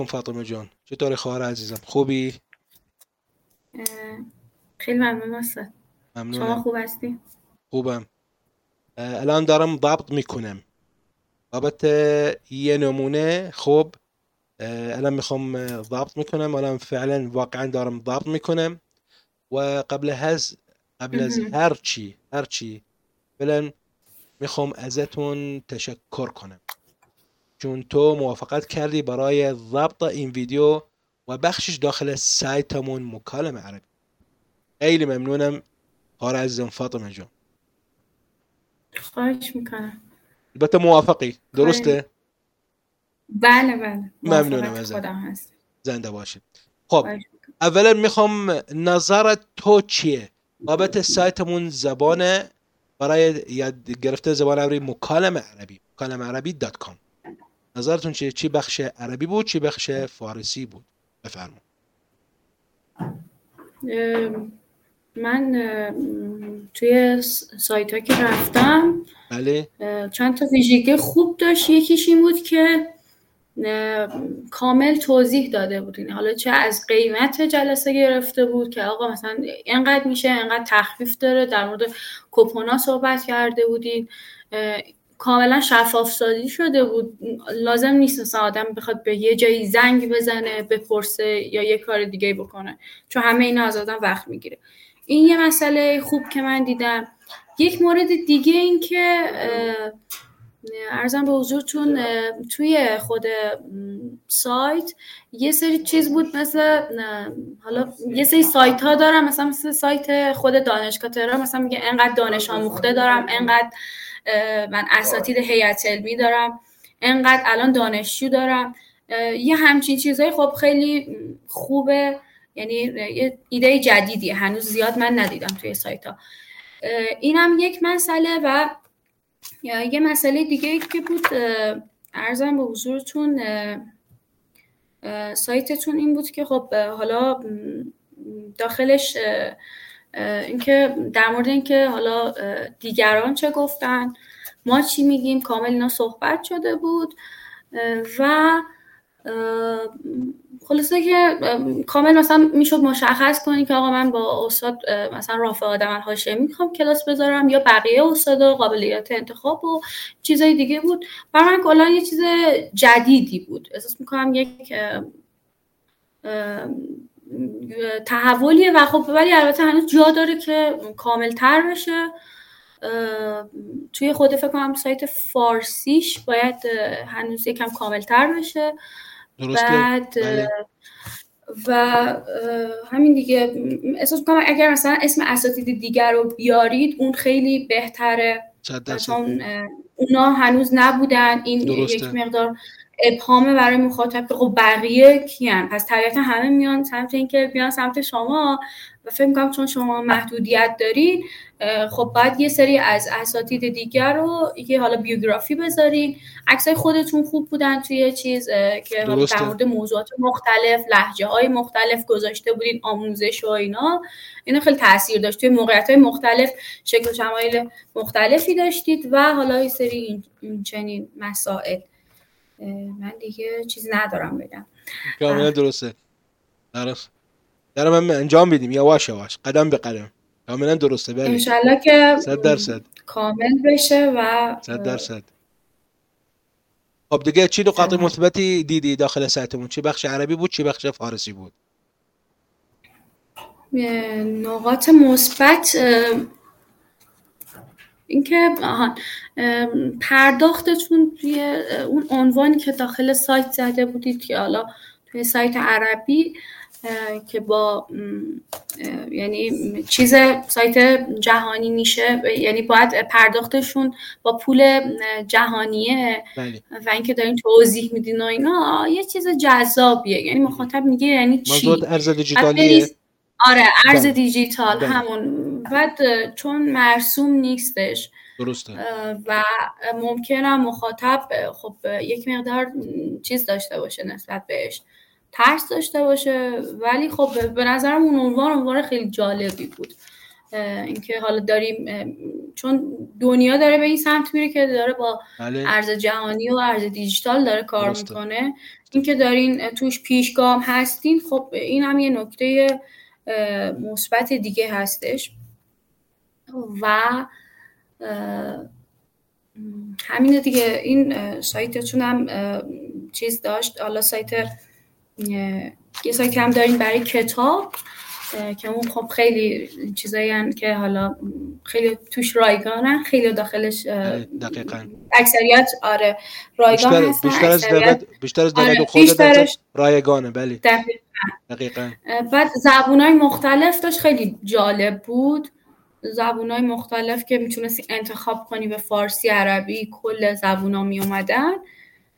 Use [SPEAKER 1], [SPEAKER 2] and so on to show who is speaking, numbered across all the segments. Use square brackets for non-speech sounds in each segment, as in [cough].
[SPEAKER 1] علیکم فاطمه جان. چطوری خواهر عزیزم؟ خوبی؟
[SPEAKER 2] خیلی ممنون استاد. شما خوب هستی؟
[SPEAKER 1] خوبم. الان دارم ضبط می‌کنم. بابت یه نمونه خب اه، الان می‌خوام ضبط می‌کنم. الان فعلا واقعا دارم ضبط می‌کنم. و قبل هز قبل از. هر چی هر چی فعلا می‌خوام ازتون تشکر کنم. چون تو موافقت کردی برای ضبط این ویدیو و بخشش داخل سایتمون مکالمه عربی. خیلی ممنونم. خواهر عزیزم فاطمه جان.
[SPEAKER 2] خواهش می‌کنم.
[SPEAKER 1] البته موافقی. درسته؟
[SPEAKER 2] بله بله.
[SPEAKER 1] ممنونم
[SPEAKER 2] هست.
[SPEAKER 1] زنده باشید. خب اولا می‌خوام نظرت تو چیه؟ بابت سایتمون زبان برای یاد گرفته زبان عربی مکالمه عربی. مکالمه عربی دات کام. نظرتون چیه؟ چی بخش عربی بود چی بخش فارسی بود؟ بفرما
[SPEAKER 2] اه، من توی سایت ها که رفتم
[SPEAKER 1] بله.
[SPEAKER 2] چند تا ویژگی خوب داشت. یکیش این بود که کامل توضیح داده بودین حالا چه از قیمت جلسه گرفته بود که آقا مثلا اینقدر میشه اینقدر تخفیف داره در مورد کپونا صحبت کرده بودین. کاملا شفاف سازی شده بود. لازم نیست مثلا آدم بخواد به یه جایی زنگ بزنه بپرسه یا یه کار دیگه بکنه چون همه اینا از آدم وقت می‌گیره. این یه مسئله خوب که من دیدم. یک مورد دیگه این که ارزم به حضورتون توی خود سایت یه سری چیز بود مثل حالا یه سری سایت ها دارم مثلا مثل سایت خود دانشگاه تهران مثلا میگه انقدر دانش آموخته دارم انقدر من اساتید هیئت علمی دارم. انقدر الان دانشجو دارم. یه همچین چیزهای خب خیلی خوبه. یعنی یه ایده جدیدیه. هنوز زیاد من ندیدم توی سایت ها اینم یک مسئله و یه مسئله دیگه که بود ارزم به حضورتون سایتتون این بود که خب حالا داخلش اینکه در مورد اینکه حالا دیگران چه گفتن ما چی میگیم کامل اینا صحبت شده بود. و خلاصه که کامل مثلا می‌شد مشخص کنی که آقا من با استاد مثلا رافع آدم هاشمی می‌خوام کلاس بذارم یا بقیه استادا قابلیت انتخاب و چیزای دیگه بود. برای من کلا یه چیز جدیدی بود. احساس می‌کنم یک تحولیه و خب ولی البته هنوز جا داره که کامل تر بشه توی خود فکر کنم سایت فارسیش باید هنوز یکم کامل تر بشه.
[SPEAKER 1] درسته.
[SPEAKER 2] بعد
[SPEAKER 1] بله.
[SPEAKER 2] و همین دیگه. احساس می‌کنم اگر مثلا اسم اساتید دیگر رو بیارید اون خیلی بهتره. چون اونا هنوز نبودن این یک
[SPEAKER 1] درسته
[SPEAKER 2] مقدار ابهامه برای مخاطب که خب بقیه کیان. پس طبیعتا همه میان سمت اینکه بیان سمت شما و فکر می‌کنم چون شما محدودیت دارین خب باید یه سری از اساتید دیگر رو یه حالا بیوگرافی بذارین. عکسای خودتون خوب بودن توی چیز که حالا در مورد موضوعات مختلف لحجه های مختلف گذاشته بودین آموزش و اینا. اینا خیلی تاثیر داشت. توی موقعیت های مختلف شکل و شمایل مختلفی داشتید و حالا یه سری این چنین مسائل. من دیگه چیزی ندارم بگم.
[SPEAKER 1] کاملا درسته. درست. دارم هم انجام بدیم. یواش یواش قدم به قدم. کاملا درسته. بله.
[SPEAKER 2] انشالله که
[SPEAKER 1] صد درصد.
[SPEAKER 2] کامل بشه و
[SPEAKER 1] صد درصد. خب دیگه چی نقاط مثبتی دیدی داخل سایتمون؟ چی بخش عربی بود چی بخش فارسی بود؟
[SPEAKER 2] نقاط مثبت اینکه پرداختتون توی اون عنوانی که داخل سایت زده بودید که حالا توی سایت عربی که با یعنی چیز سایت جهانی میشه یعنی باید پرداختشون با پول جهانیه.
[SPEAKER 1] بله.
[SPEAKER 2] و اینکه دارین توضیح میدین و اینا یه چیز جذابیه. یعنی. مخاطب میگه یعنی چی؟
[SPEAKER 1] ارز دیجیتالیه.
[SPEAKER 2] آره ارز
[SPEAKER 1] بله.
[SPEAKER 2] دیجیتال
[SPEAKER 1] بله.
[SPEAKER 2] همون بعد چون مرسوم نیستش
[SPEAKER 1] درسته
[SPEAKER 2] و ممکنه مخاطب خب یک مقدار چیز داشته باشه نسبت بهش ترس داشته باشه ولی خب به نظرم اون عنوان عنوان خیلی جالبی بود اینکه حالا داریم چون دنیا داره به این سمت میره که داره با بله. ارز جهانی و ارز دیجیتال داره کار درسته. می‌کنه اینکه دارین توش پیشگام هستین خب این هم یه نکته مثبت دیگه هستش و همین دیگه. این سایتتون هم چیز داشت. حالا سایت یه سایت هم دارین برای کتاب که اون خب خیلی چیزایی که حالا خیلی توش رایگانن خیلی داخلش
[SPEAKER 1] دقیقا.
[SPEAKER 2] اکثریت آره رایگان
[SPEAKER 1] بیشتر, بیشتر از دقیقت بیشتر از آره خود رایگانه بله.
[SPEAKER 2] دقیقا, دقیقا. بعد زبونای مختلف داشت خیلی جالب بود. زبونای مختلف که می‌تونستی انتخاب کنی به فارسی عربی کل زبونا می اومدن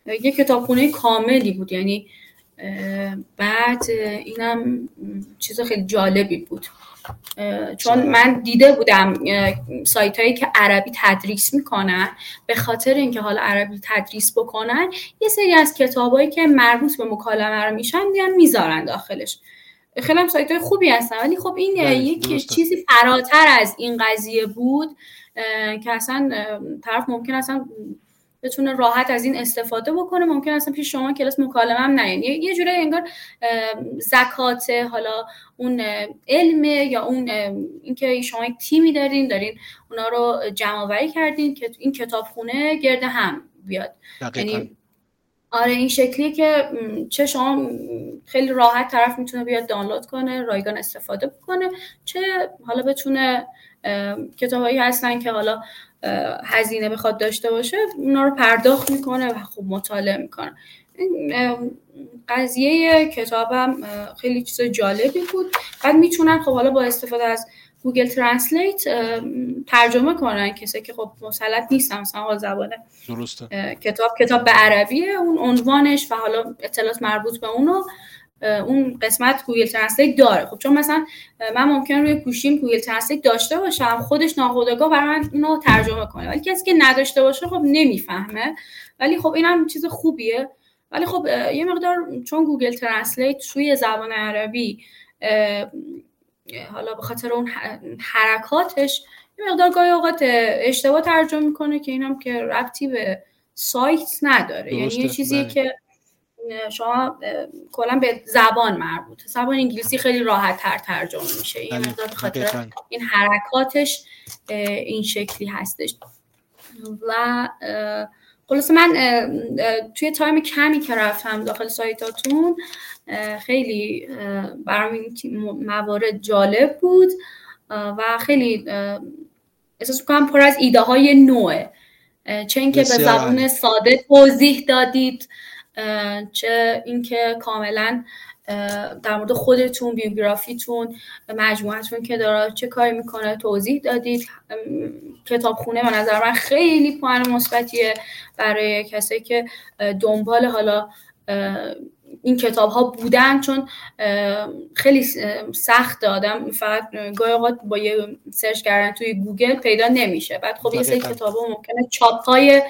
[SPEAKER 2] یه کتابخونه کاملی بود. یعنی بعد اینم چیز خیلی جالبی بود. چون من دیده بودم سایت هایی که عربی تدریس می‌کنن. به خاطر اینکه حالا عربی تدریس بکنن یه سری از کتابایی که مربوط به مکالمه رو میشن میان می‌ذارن داخلش. خیلی هم سایت های خوبی هستن. ولی خب این بله، یک چیزی فراتر از این قضیه بود که اصلا طرف ممکن اصلا بتونه راحت از این استفاده بکنه. ممکن اصلا پیش شما کلاس مکالمه هم نه یه جوری انگار زکات حالا اون علم یا اون اینکه شما یک تیمی دارین دارین اونا رو جمع آوری کردین که این کتابخونه گرده هم بیاد. یعنی آره این شکلی که چه شما خیلی راحت طرف می‌تونه بیاد دانلود کنه رایگان استفاده بکنه چه حالا بتونه کتابایی هستن که حالا هزینه بخواد داشته باشه اونا رو پرداخت می‌کنه و خوب مطالعه می‌کنه. قضیه کتابم خیلی چیز جالبی بود. بعد می‌تونن خب حالا با استفاده از Google Translate ترجمه کنن. کسی که خب مسلط نیستن مثلا زبانه
[SPEAKER 1] درسته.
[SPEAKER 2] کتاب کتاب به عربیه اون عنوانش و حالا اطلاعات مربوط به اونو اون قسمت Google Translate داره. خب چون مثلا من ممکن روی گوشیم Google Translate داشته باشم خودش ناخودآگاه برای من اینو ترجمه کنه. ولی کسی که نداشته باشه خب نمی‌فهمه. ولی خب اینم چیز خوبیه. ولی خب یه مقدار چون Google Translate روی زبان عربی حالا به خاطر اون حرکاتش یه مقدار گاهی اوقات اشتباه ترجمه می‌کنه که اینم که ربطی به سایت نداره. یعنی یه چیزیه بله. که شما کلا به زبان مربوطه زبان انگلیسی خیلی راحت تر ترجمه میشه. این بله، مقدار خاطر این حرکاتش این شکلی هستش. و خلاص من توی تایم کمی که رفتم داخل سایتاتون خیلی برام این موارد جالب بود و خیلی احساس می‌کنم پر از ایده های نوعه چه اینکه به زبان ساده توضیح دادید چه اینکه کاملا در مورد خودتون بیوگرافیتون مجموعتون که داره چه کاری می‌کنه توضیح دادید. کتابخونه من نظر من خیلی پوئن مثبتیه برای کسایی که دنبال حالا این کتاب ها بودن. چون خیلی سخت آدم فقط گاهی اوقات با یه search کردن توی گوگل پیدا نمیشه. بعد خب یه سری کتاب ها ممکنه چاپ های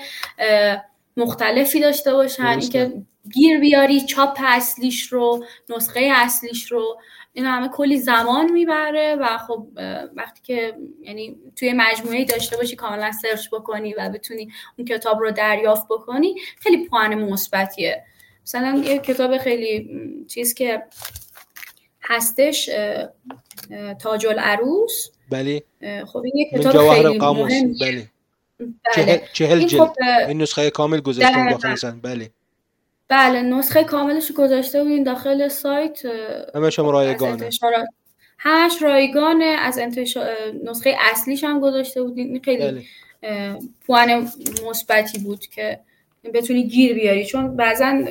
[SPEAKER 2] مختلفی داشته باشن اینکه گیر بیاری چاپ اصلیش رو نسخه اصلیش رو. این همه کلی زمان می‌بره و خب وقتی که یعنی توی مجموعه داشته باشی کاملا سرچ بکنی و بتونی اون کتاب رو دریافت بکنی خیلی پوان مثبتیه. مثلا یه کتاب خیلی چیز که هستش تاج العروس.
[SPEAKER 1] بله.
[SPEAKER 2] خب این یه کتاب خیلی مهمیه.
[SPEAKER 1] بله بله. چهل جلد. خب این نسخه کامل گذاشتم داخل بله.
[SPEAKER 2] بله. نسخه کاملش گذاشته بودین داخل سایت
[SPEAKER 1] همش هم رایگانه.
[SPEAKER 2] همش رایگانه از انتشار نسخه اصلیش هم گذاشته بودین خیلی بله. پوان مثبتی بود که بتونی گیر بیاری. چون بعضا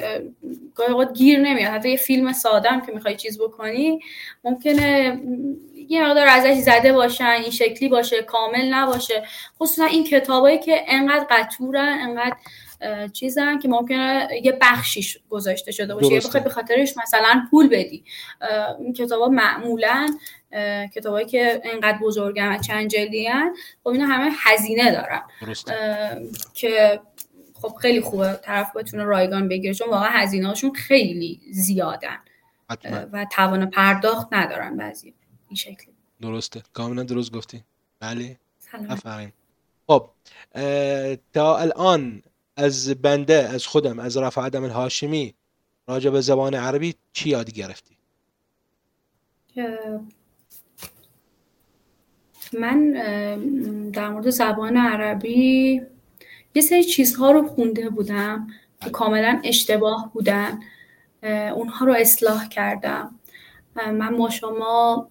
[SPEAKER 2] گاهی گیر نمیاد. حتی یه فیلم ساده که می‌خوای چیز بکنی ممکنه یه مقدار ازش زده باشن این شکلی باشه کامل نباشه. خصوصا این کتابایی که انقدر قطورن انقدر چیزن که ممکنه یه بخشیش گذاشته شده باشه. بخوای به خاطرش مثلا پول بدی. این کتابا معمولا کتابایی که انقدر بزرگن و چند جلدی خب اینا همه هزینه دارن. که خب خیلی خوبه طرف بتونه رایگان بگیره. چون واقعا هزینه هاشون خیلی زیادن. و توان پرداخت ندارن بعضی. این شکلی
[SPEAKER 1] درسته. کاملا درست گفتی. بله. آفرین خب تا الان از بنده از خودم از رفع عدم الهاشمی راجع به زبان عربی چی یاد گرفتی؟
[SPEAKER 2] من در مورد زبان عربی یه سری چیزها رو خونده بودم که کاملا اشتباه بودن. اونها رو اصلاح کردم. من با شما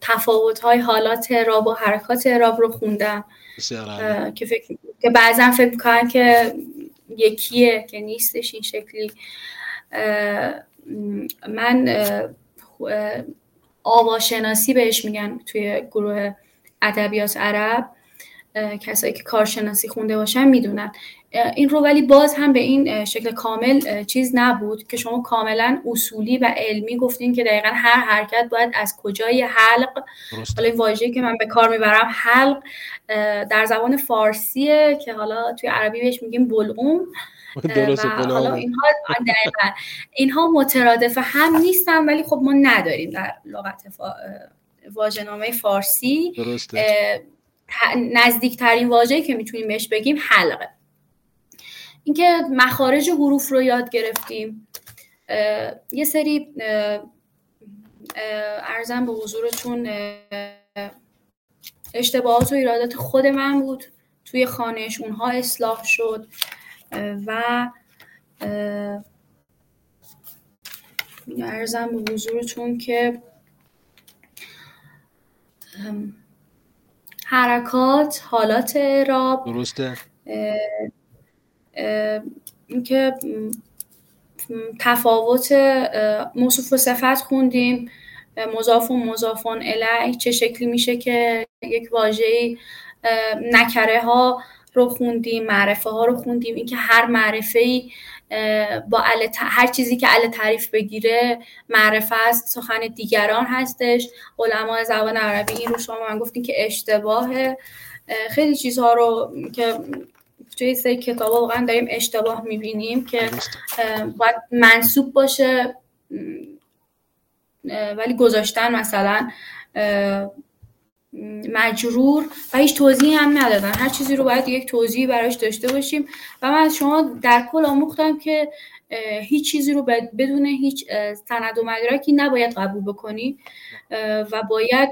[SPEAKER 2] تفاوت های حالات راب و حرکات راب رو خوندم. که فکر که بعضا فکر می‌کنن که یکیه که نیستش این شکلی. من آواشناسی بهش میگن توی گروه ادبیات عرب. کسایی که کارشناسی خونده باشن می‌دونن. این رو ولی باز هم به این شکل کامل چیز نبود که شما کاملا اصولی و علمی گفتین که دقیقا هر حرکت باید از کجای حلق حالا واژه‌ای که من به کار می‌برم حلق در زبان فارسیه که حالا توی عربی بهش میگیم [laughs] بلغوم. حالا اینها اینها مترادف هم نیستن ولی خب ما نداریم در لغت فا... واژه‌نامه فارسی. درسته. نزدیکترین واژه‌ای که می‌تونیم بهش بگیم حلقه. اینکه مخارج حروف رو یاد گرفتیم یه سری ارزم به حضورتون اشتباهات و ایرادات خود من بود. توی خانش اونها اصلاح شد. و ارزم به حضورتون که حرکات حالات راب
[SPEAKER 1] درسته.
[SPEAKER 2] اینکه تفاوت موصوف و صفت خوندیم. مضاف و مضافون الی چه شکلی میشه که یک واژه‌ای نکره ها رو خوندیم معرفه ها رو خوندیم. اینکه هر معرفه ای با هر چیزی که ال تعریف بگیره معرفه است سخن دیگران هستش. علما زبان عربی این رو شما من گفتین که اشتباه خیلی چیزها رو که توی سری کتاب واقعا داریم اشتباه می‌بینیم که باید منصوب باشه. ولی گذاشتن مثلا مجرور و هیچ توضیحی هم ندادن. هر چیزی رو باید یک توضیحی براش داشته باشیم. و من از شما در کل آموختم که هیچ چیزی رو بدون هیچ سند و مدرکی نباید قبول بکنی و باید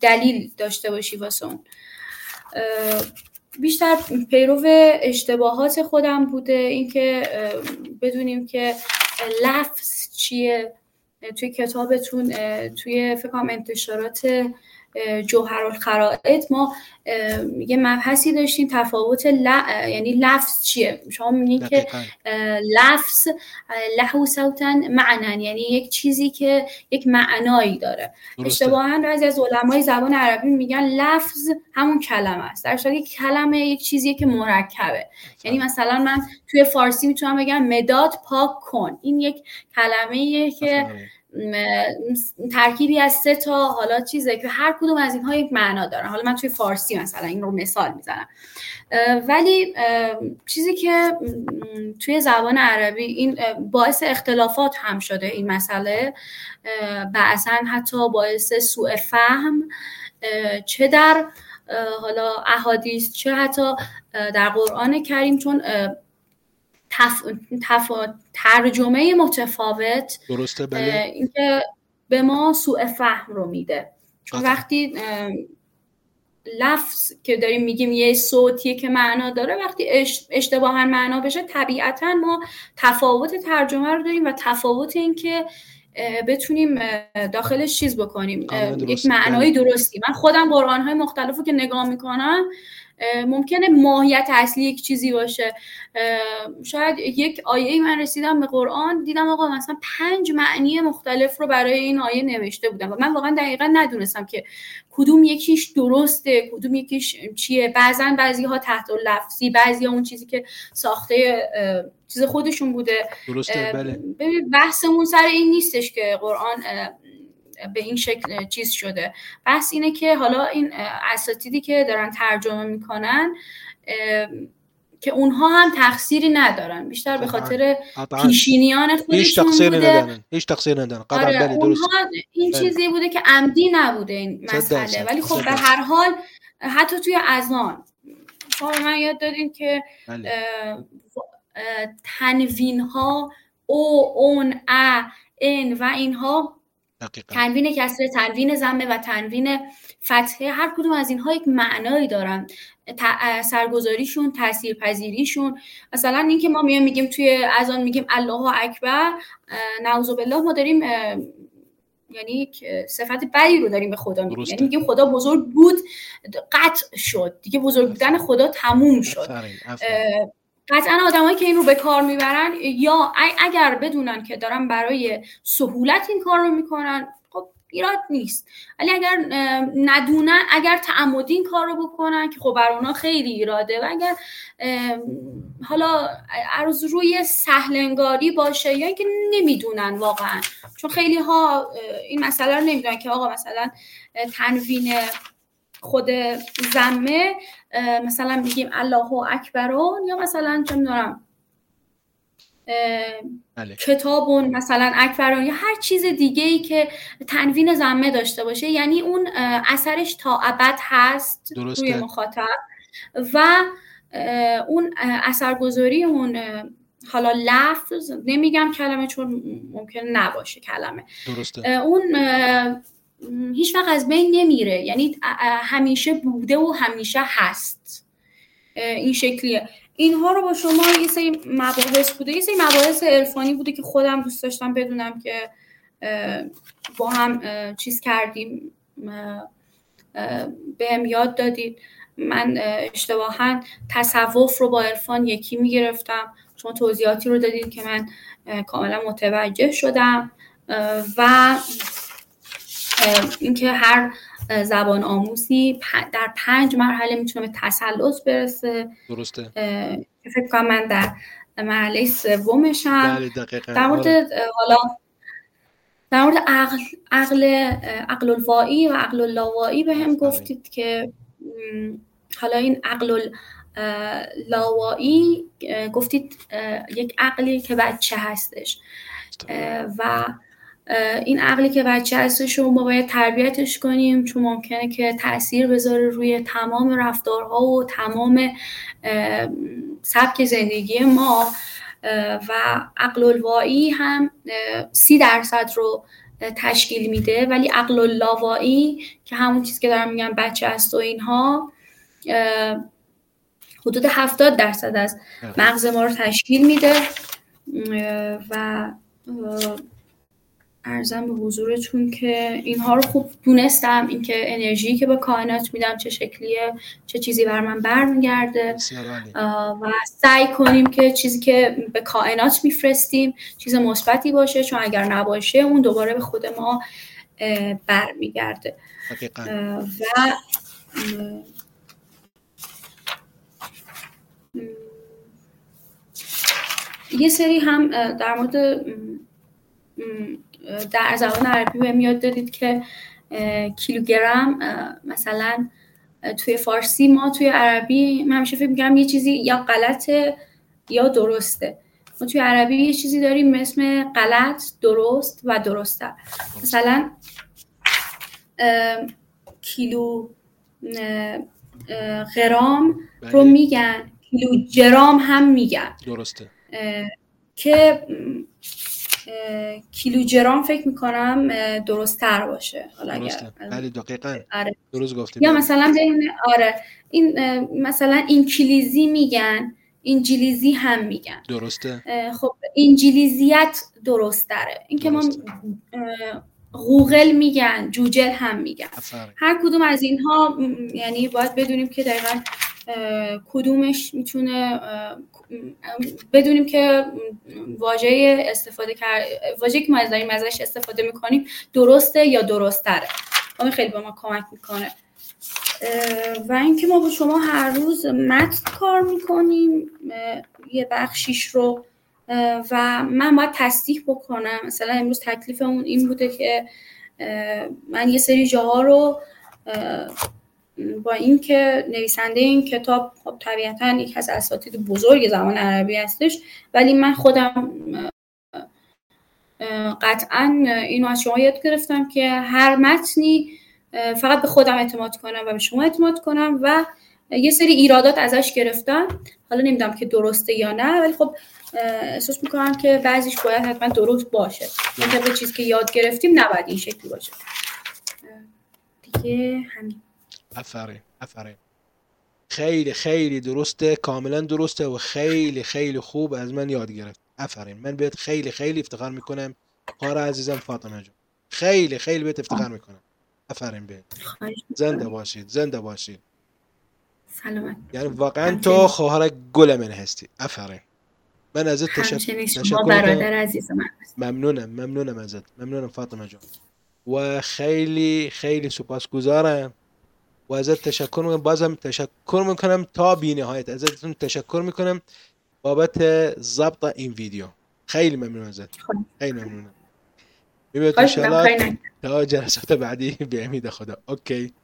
[SPEAKER 2] دلیل داشته باشی واسه اون. بیشتر پیرو اشتباهات خودم بوده. اینکه بدونیم که لفظ چیه. توی کتابتون توی فکرم انتشارات جوهر الخرائط ما یه مبحثی داشتیم تفاوت ل... یعنی لفظ چیه؟ شما می‌بینید که لفظ لحو صوتا معنن یعنی یک چیزی که یک معنایی داره. اشتباها بعضی از علمای زبان عربی میگن لفظ همون کلمه است. در یک کلمه یک چیزیه که مرکبه. یعنی مثلا من توی فارسی می‌تونم بگم مداد پاک کن. این یک کلمه که ترکیبی از سه تا حالا چیزه که هر کدوم از اینها یک معنا دارن حالا من توی فارسی مثلا این رو مثال می‌زنم. ولی چیزی که توی زبان عربی این باعث اختلافات هم شده این مسئله. بعضا حتی باعث سوء فهم. چه در حالا احادیث چه حتی در قرآن کریم چون تف... تف... ترجمه متفاوت
[SPEAKER 1] درسته بله.
[SPEAKER 2] اینکه به ما سوء فهم رو میده. چون وقتی لفظ که داریم میگیم یه صوتیه که معنا داره وقتی اشتباها معنا بشه طبیعتا ما تفاوت ترجمه رو داریم و تفاوت این که بتونیم داخلش چیز بکنیم. یک معنایی بله. درستی. من خودم قرآن های مختلف رو که نگاه می‌کنم ممکنه ماهیت اصلی یک چیزی باشه. شاید یک آیه من رسیدم به قرآن دیدم آقا مثلا پنج معنی مختلف رو برای این آیه نوشته بودم و من واقعا دقیقا ندونستم که کدوم یکیش درسته کدوم یکیش چیه. بعضا بعضی ها تحت لفظی بعضی ها اون چیزی که ساخته چیز خودشون بوده.
[SPEAKER 1] درسته بله.
[SPEAKER 2] بحثمون سر این نیستش که قرآن به این شکل چیز شده. بحث اینه که حالا این اساتیدی که دارن ترجمه می‌کنن که اونها هم تقصیری ندارن. بیشتر به خاطر. پیشینیان
[SPEAKER 1] هیچ
[SPEAKER 2] خودشون
[SPEAKER 1] تقصیری
[SPEAKER 2] بوده.
[SPEAKER 1] ندارن. هیچ تقصیری ندارن.
[SPEAKER 2] آره
[SPEAKER 1] درست.
[SPEAKER 2] اونها این
[SPEAKER 1] بله.
[SPEAKER 2] چیزی بوده که عمدی نبوده این مسئله. ولی خب به. هر حال حتی توی اذان شما به من یاد دادین که
[SPEAKER 1] بله.
[SPEAKER 2] تنوین ها او اون ا ان و اینها
[SPEAKER 1] دقیقا.
[SPEAKER 2] تنوین کسره تنوین زمه و تنوین فتحه هر کدوم از اینها یک معنایی دارن. سرگذاریشون تاثیرپذیریشون. مثلا اینکه ما میایم میگیم توی اذان میگیم الله اکبر نعوذ بالله ما داریم یعنی یک صفت بدی رو داریم به خدا میگیم. یعنی میگیم خدا بزرگ بود قطع شد. دیگه بزرگ بودن خدا تموم شد.
[SPEAKER 1] آفرین.
[SPEAKER 2] اه، قطعا آدمایی که این رو به کار می‌برن یا اگر بدونن که دارن برای سهولت این کار رو می‌کنن خب ایراد نیست. ولی اگر ندونن اگر تعمدی این کار رو بکنن که خب بر اونا خیلی ایراده و اگر حالا از روی سهلنگاری باشه یا اینکه نمی‌دونن واقعا. چون خیلی ها این مسئله رو نمی‌دونن که آقا مثلا تنوین خود زمه مثلا میگیم الله اکبرون یا مثلا چه می‌دونم
[SPEAKER 1] بله.
[SPEAKER 2] کتابون مثلا اکبرون یا هر چیز دیگه ای که تنوین زمه داشته باشه. یعنی اون اثرش تا ابد هست
[SPEAKER 1] درسته.
[SPEAKER 2] روی مخاطب و اون اثرگذاری اون حالا لفظ نمیگم کلمه چون ممکن نباشه کلمه.
[SPEAKER 1] درسته.
[SPEAKER 2] اون هیچ وقت از بین نمیره. یعنی همیشه بوده و همیشه هست. این شکلیه. اینها رو با شما یه سری مباحث بوده. یه سری مباحث عرفانی بوده که خودم دوست داشتم بدونم که با هم چیز کردیم. بهم یاد دادید. من اه، اشتباها تصوف رو با عرفان یکی می‌گرفتم. شما توضیحاتی رو دادید که من کاملا متوجه شدم. و اینکه هر زبان آموزی در پنج مرحله می‌تونه به تسلط برسه.
[SPEAKER 1] درسته.
[SPEAKER 2] فکر کنم من در مرحله سومشم.
[SPEAKER 1] بله
[SPEAKER 2] در مورد
[SPEAKER 1] آره.
[SPEAKER 2] حالا در مورد عقل عقل عقل الوایی و عقل اللاوایی به هم
[SPEAKER 1] آفرین.
[SPEAKER 2] گفتید که حالا این عقل لاوایی گفتید یک عقلی که بچه هستش. و این عقلی که بچه هستش رو ما باید تربیتش کنیم. چون ممکنه که تاثیر بذاره روی تمام رفتارها و تمام سبک زندگی ما. و عقل الوایی هم سی درصد رو تشکیل میده. ولی عقل اللاوایی که همون چیزی که دارم میگم بچه است و اینها حدود هفتاد درصد از مغز ما رو تشکیل میده. و ارزم به حضورتون که اینها رو خوب دونستم. اینکه انرژی که به کائنات میدم چه شکلیه چه چیزی بر من برمیگرده. و سعی کنیم که چیزی که به کائنات میفرستیم چیز مثبتی باشه چون اگر نباشه اون دوباره به خود ما برمیگرده. و یه سری هم در مورد در زبان عربی بهم یاد دادید که کیلوگرم مثلا توی فارسی. ما توی عربی من همیشه فکر می‌کردم یه چیزی یا غلطه یا درسته. ما توی عربی یه چیزی داریم اسم غلط درست و درسته مثلا کیلو گرام رو
[SPEAKER 1] بله.
[SPEAKER 2] میگن کیلو جرام هم میگن.
[SPEAKER 1] درسته.
[SPEAKER 2] که م، اه، کیلو جرام فکر می‌کنم درست تر باشه. حالا اگر
[SPEAKER 1] درسته. بله دقیقا.
[SPEAKER 2] آره.
[SPEAKER 1] درست گفتیم.
[SPEAKER 2] یا. مثلا بین آره. این مثلا انگلیزی میگن انگلیزی هم میگن.
[SPEAKER 1] درسته.
[SPEAKER 2] خب انگلیزیت درست داره این که ما گوگل میگن جوجل هم میگن. هر کدوم از اینها یعنی باید بدونیم که دقیقا کدومش می‌تونه بدونیم که واژه استفاده کرد واژه که ما داریم ازش استفاده می‌کنیم درسته یا درست تره این خیلی به ما کمک می‌کنه. و اینکه ما با شما هر روز متن کار می‌کنیم یه بخشیش رو و من باید تصدیح بکنم. مثلا امروز تکلیفمون این بوده که من یه سری جاها رو با اینکه نویسنده این کتاب خب طبیعتا یک از اساتید بزرگ زمان عربی هستش ولی من خودم قطعا اینو از شما یاد گرفتم که هر متنی فقط به خودم اعتماد کنم و به شما اعتماد کنم و یه سری ایرادات ازش گرفتم. حالا نمی‌دونم که درسته یا نه ولی خب احساس می‌کنم که بعضیش باید حتما درست باشه. به چیزی که یاد گرفتیم نباید این شکلی باشه. دیگه همین.
[SPEAKER 1] افرین افرین خیلی خیلی درسته کاملا درسته و خیلی خیلی خوب از من یاد گرفت. افرین من بهت خیلی خیلی افتخار می‌کنم. خار عزیزم فاطمه جان. خیلی خیلی بهت افتخار می‌کنم. افرین بهت. زنده باشید زنده باشید.
[SPEAKER 2] سلامت.
[SPEAKER 1] یعنی واقعا تو خواهر گل من هستی. افرین من ازت
[SPEAKER 2] تشکر برادر عزیز من
[SPEAKER 1] ممنونم ممنونم ازت. ممنونم فاطمه جان. و خیلی خیلی سپاسگزارم. و ازت تشکر می‌کنم. بازم تشکر می‌کنم تا بی نهایت ازتون تشکر می‌کنم. بابت ضبط این ویدیو. خیلی ممنون ازت. خیلی ممنونم. می‌بینید انشالله تا جلسات بعدی به امید خدا. اوکی.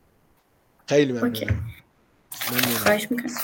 [SPEAKER 1] خیلی ممنونم.
[SPEAKER 2] ممنونم. خواهش می‌کنم.